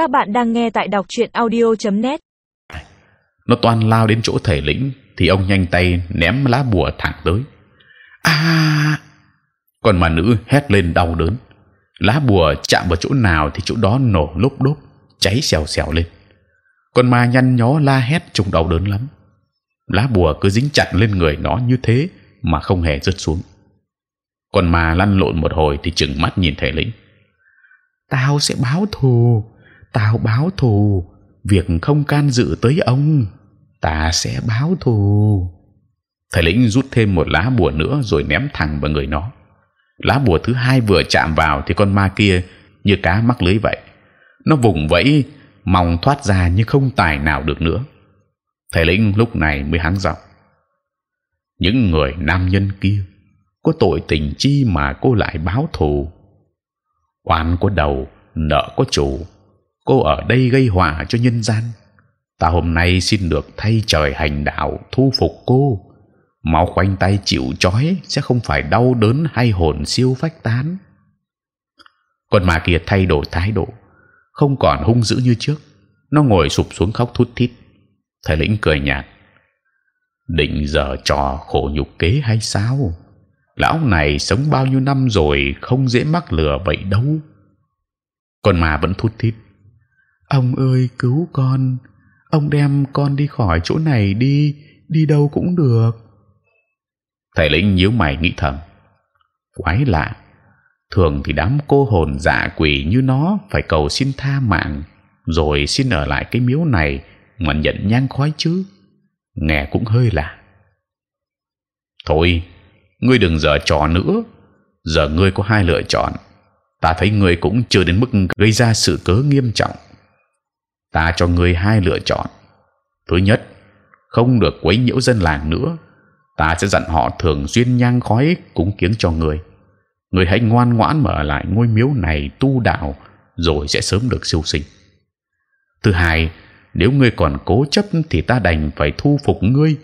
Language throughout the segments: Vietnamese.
Các bạn đang nghe tại đọc truyện audio.net. Nó toan lao đến chỗ thầy lĩnh thì ông nhanh tay ném lá bùa thẳng tới. À! Còn mà nữ hét lên đau đớn. Lá bùa chạm vào chỗ nào thì chỗ đó nổ lốp đốp, cháy xèo xèo lên. Con ma nhăn nhó la hét trông đau đớn lắm. Lá bùa cứ dính chặt lên người nó như thế mà không hề rớt xuống. Con ma lăn lộn một hồi thì chừng mắt nhìn thầy lĩnh. Tao sẽ báo thù, tao báo thù. Việc không can dự tới ông, ta sẽ báo thù. Thầy lĩnh rút thêm một lá bùa nữa rồi ném thẳng vào người nó. Lá bùa thứ hai vừa chạm vào thì con ma kia như cá mắc lưới vậy. Nó vùng vẫy, mong thoát ra nhưng không tài nào được nữa. Thầy lĩnh lúc này mới hắng giọng. Những người nam nhân kia có tội tình chi mà cô lại báo thù? Oan có đầu, nợ có chủ. Cô ở đây gây họa cho nhân gian. Ta hôm nay xin được thay trời hành đạo thu phục cô. Mau khoanh tay chịu chói sẽ không phải đau đớn hay hồn siêu phách tán. Con ma kia thay đổi thái độ, không còn hung dữ như trước. Nó ngồi sụp xuống khóc thút thít. Thầy lĩnh cười nhạt. Định giờ trò khổ nhục kế hay sao? Lão này sống bao nhiêu năm rồi không dễ mắc lừa vậy đâu. Con ma vẫn thút thít. Ông ơi cứu con, ông đem con đi khỏi chỗ này đi, đi đâu cũng được. Thầy lĩnh nhíu mày nghĩ thầm. Quái lạ, thường thì đám cô hồn dạ quỷ như nó phải cầu xin tha mạng, rồi xin ở lại cái miếu này mà nhận nhang khói chứ. Nghe cũng hơi lạ. Thôi, ngươi đừng giờ trò nữa. Giờ ngươi có hai lựa chọn. Ta thấy ngươi cũng chưa đến mức gây ra sự cớ nghiêm trọng. Ta cho ngươi hai lựa chọn. Thứ nhất, không được quấy nhiễu dân làng nữa. Ta sẽ dặn họ thường xuyên nhang khói cúng kiếng cho ngươi. Ngươi hãy ngoan ngoãn mở lại ngôi miếu này tu đạo, rồi sẽ sớm được siêu sinh. Thứ hai, nếu ngươi còn cố chấp thì ta đành phải thu phục ngươi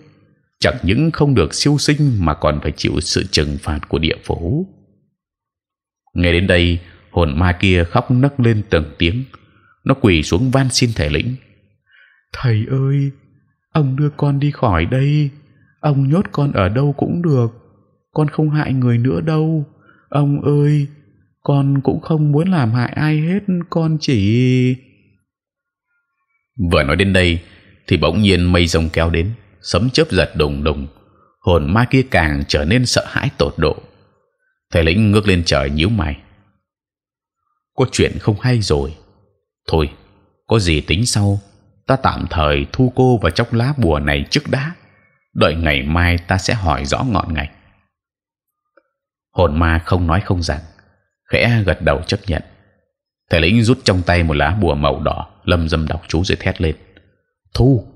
chẳng những không được siêu sinh mà còn phải chịu sự trừng phạt của địa phủ. Nghe đến đây, hồn ma kia khóc nấc lên từng tiếng, nó quỳ xuống van xin thầy lĩnh. Thầy ơi, ông đưa con đi khỏi đây, ông nhốt con ở đâu cũng được, con không hại người nữa đâu. Ông ơi, con cũng không muốn làm hại ai hết, con chỉ. Vừa nói đến đây, thì bỗng nhiên mây rông kéo đến sấm chớp giật đùng đùng hồn ma kia càng trở nên sợ hãi tột độ thầy lĩnh ngước lên trời nhíu mày có chuyện không hay rồi thôi, có gì tính sau. Ta tạm thời thu cô vào trong lá bùa này trước đã. Đợi ngày mai ta sẽ hỏi rõ ngọn ngành. Hồn ma không nói không rằng, khẽ gật đầu chấp nhận. Thầy lĩnh rút trong tay một lá bùa màu đỏ, lâm dâm đọc chú rồi thét lên. Thu!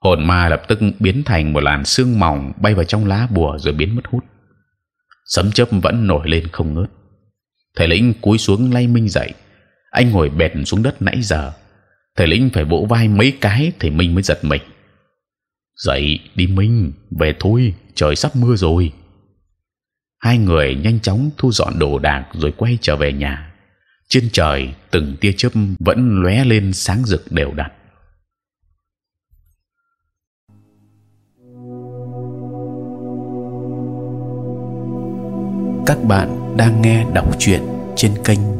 Hồn ma lập tức biến thành một làn sương mỏng bay vào trong lá bùa rồi biến mất hút. Sấm chớp vẫn nổi lên không ngớt. Thầy lĩnh cúi xuống lay minh dậy anh ngồi bệt xuống đất nãy giờ. Thầy lĩnh phải vỗ vai mấy cái thì minh mới giật mình. Dậy, đi minh, về thôi, trời sắp mưa rồi. Hai người nhanh chóng thu dọn đồ đạc rồi quay trở về nhà. Trên trời, từng tia chớp vẫn lóe lên sáng rực đều đặn. Các bạn đang nghe đọc truyện trên kênh